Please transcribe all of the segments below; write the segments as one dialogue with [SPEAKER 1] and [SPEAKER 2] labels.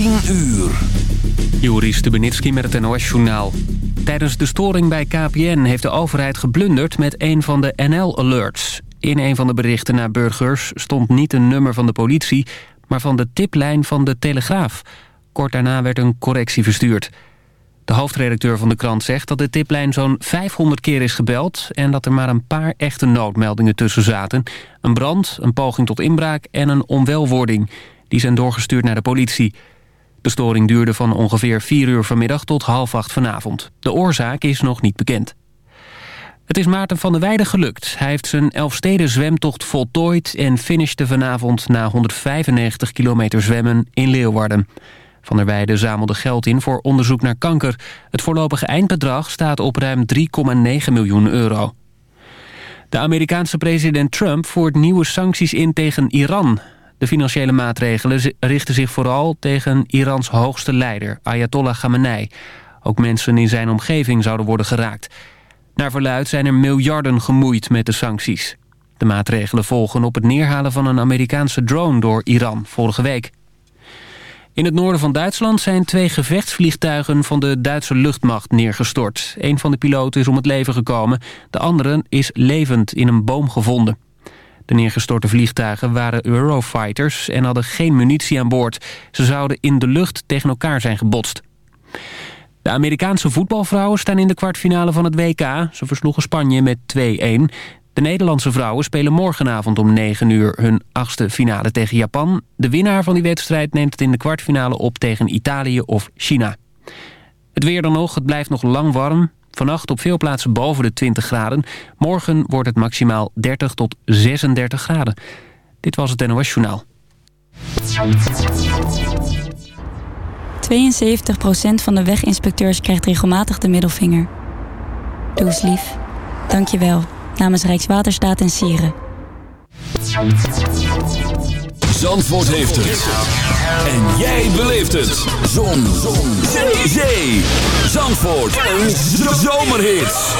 [SPEAKER 1] 10 uur.
[SPEAKER 2] Joris Stubenitski met het NOS-journaal. Tijdens de storing bij KPN heeft de overheid geblunderd met een van de NL-alerts. In een van de berichten naar burgers stond niet een nummer van de politie... maar van de tiplijn van de Telegraaf. Kort daarna werd een correctie verstuurd. De hoofdredacteur van de krant zegt dat de tiplijn zo'n 500 keer is gebeld... en dat er maar een paar echte noodmeldingen tussen zaten. Een brand, een poging tot inbraak en een onwelwording. Die zijn doorgestuurd naar de politie. De storing duurde van ongeveer 4 uur vanmiddag tot half acht vanavond. De oorzaak is nog niet bekend. Het is Maarten van der Weijden gelukt. Hij heeft zijn Elfsteden zwemtocht voltooid... en finishte vanavond na 195 kilometer zwemmen in Leeuwarden. Van der Weijden zamelde geld in voor onderzoek naar kanker. Het voorlopige eindbedrag staat op ruim 3,9 miljoen euro. De Amerikaanse president Trump voert nieuwe sancties in tegen Iran. De financiële maatregelen richten zich vooral tegen Irans hoogste leider, Ayatollah Khamenei. Ook mensen in zijn omgeving zouden worden geraakt. Naar verluid zijn er miljarden gemoeid met de sancties. De maatregelen volgen op het neerhalen van een Amerikaanse drone door Iran vorige week. In het noorden van Duitsland zijn twee gevechtsvliegtuigen van de Duitse luchtmacht neergestort. Een van de piloten is om het leven gekomen, de andere is levend in een boom gevonden. De neergestorte vliegtuigen waren Eurofighters en hadden geen munitie aan boord. Ze zouden in de lucht tegen elkaar zijn gebotst. De Amerikaanse voetbalvrouwen staan in de kwartfinale van het WK. Ze versloegen Spanje met 2-1. De Nederlandse vrouwen spelen morgenavond om 9 uur hun achtste finale tegen Japan. De winnaar van die wedstrijd neemt het in de kwartfinale op tegen Italië of China. Het weer dan nog, het blijft nog lang warm. Vannacht op veel plaatsen boven de 20 graden. Morgen wordt het maximaal 30 tot 36 graden. Dit was het NOS Journaal.
[SPEAKER 3] 72% van de weginspecteurs krijgt regelmatig de middelvinger. Doe eens lief. Dank je wel. Namens Rijkswaterstaat en Sieren.
[SPEAKER 1] Zandvoort heeft het. En jij beleeft het. Zon. Zon. Zee. Zee. Zandvoort. Een zomerhit.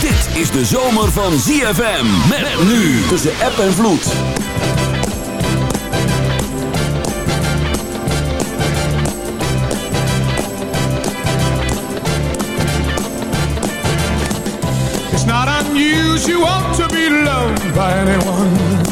[SPEAKER 1] Dit is de zomer van ZFM. Met nu tussen app en vloed.
[SPEAKER 4] It's not unusual to be loved by anyone.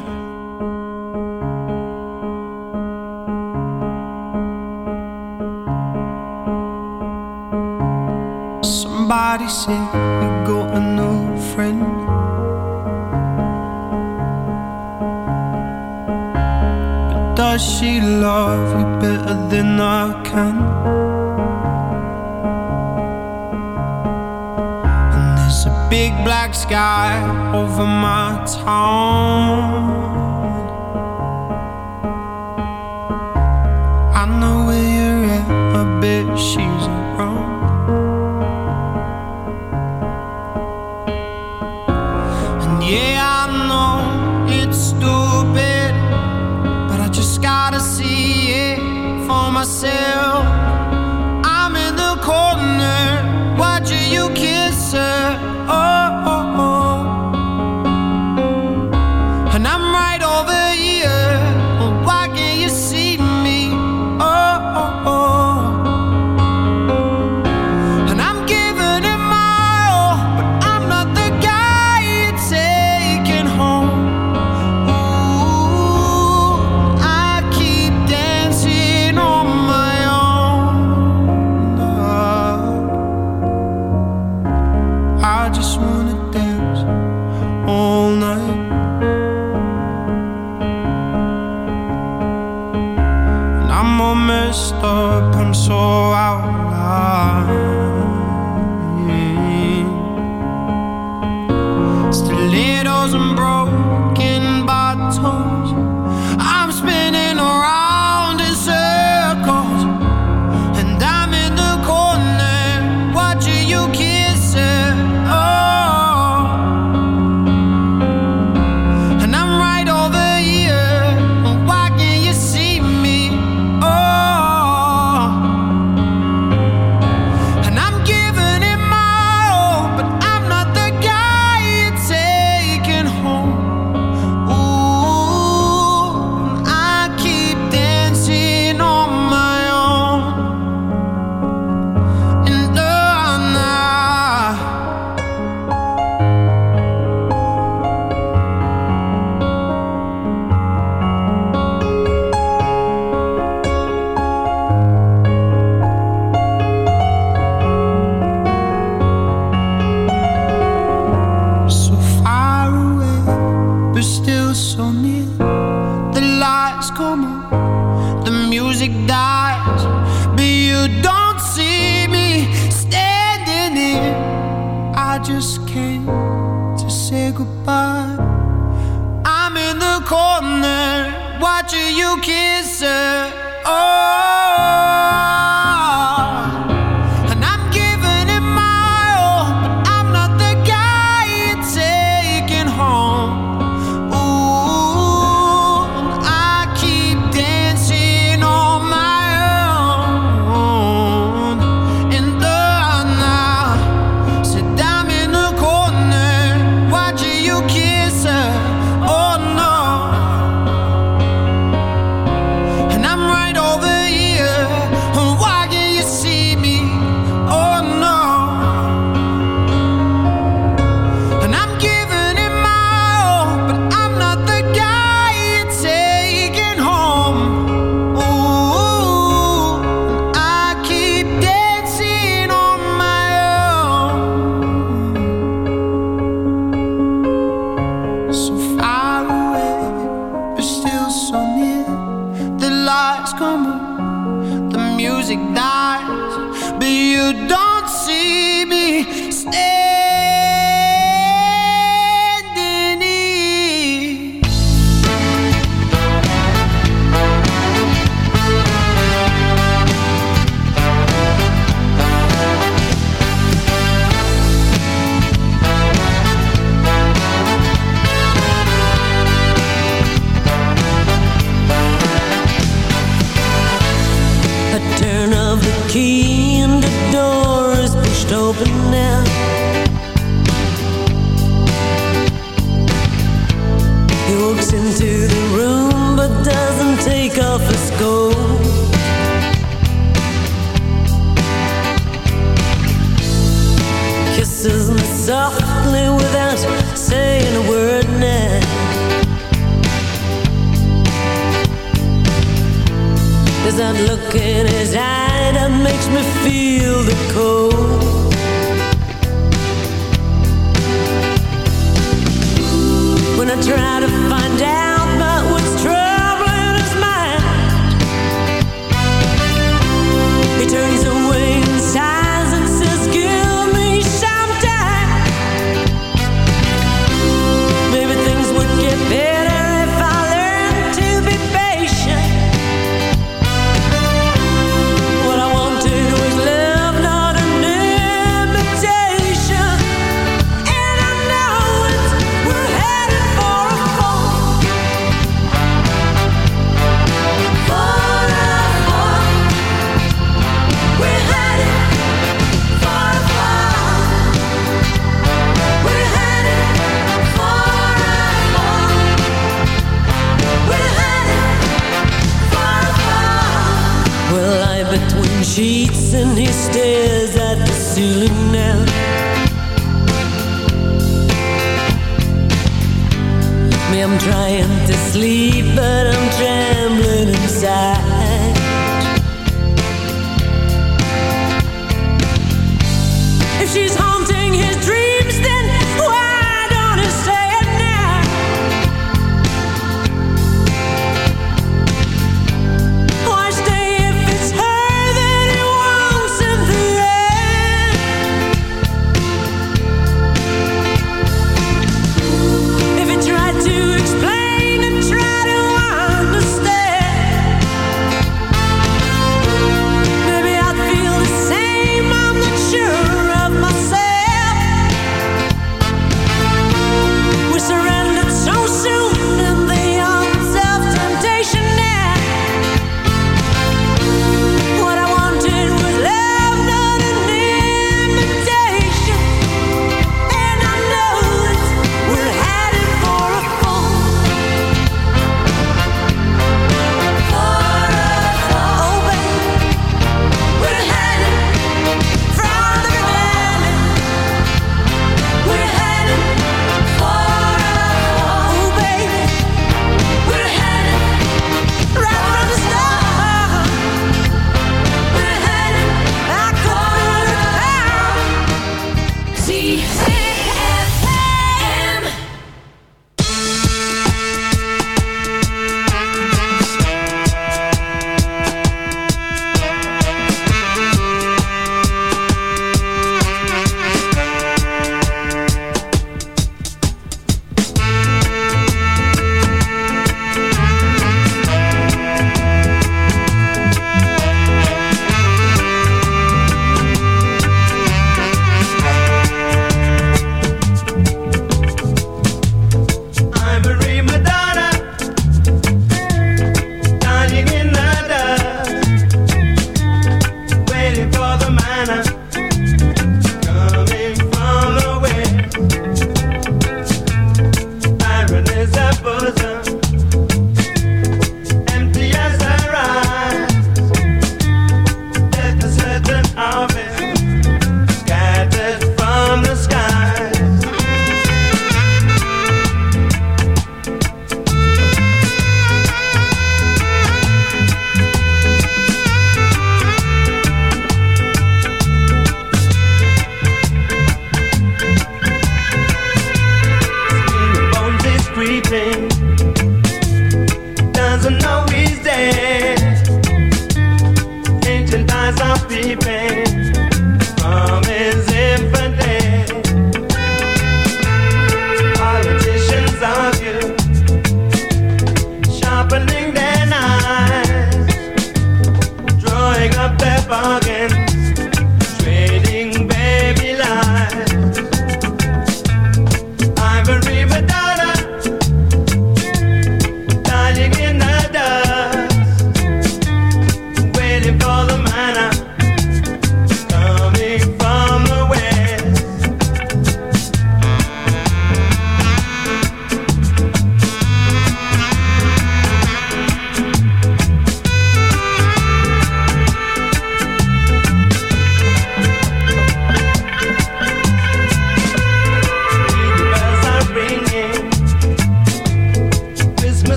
[SPEAKER 5] Stupid, but I just gotta see it for myself.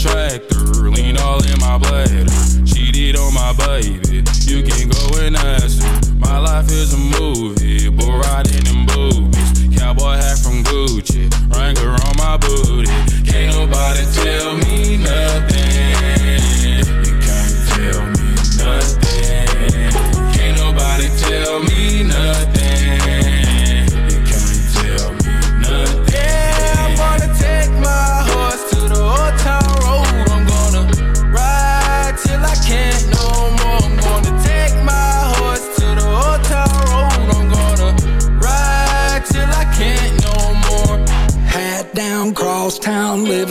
[SPEAKER 6] Tractor, lean all in my bladder. Cheated on my baby, you can go and ask her. My life is a movie, bull riding in boobies. Cowboy hat from Gucci, Wrangler on my booty. Can't nobody tell me nothing.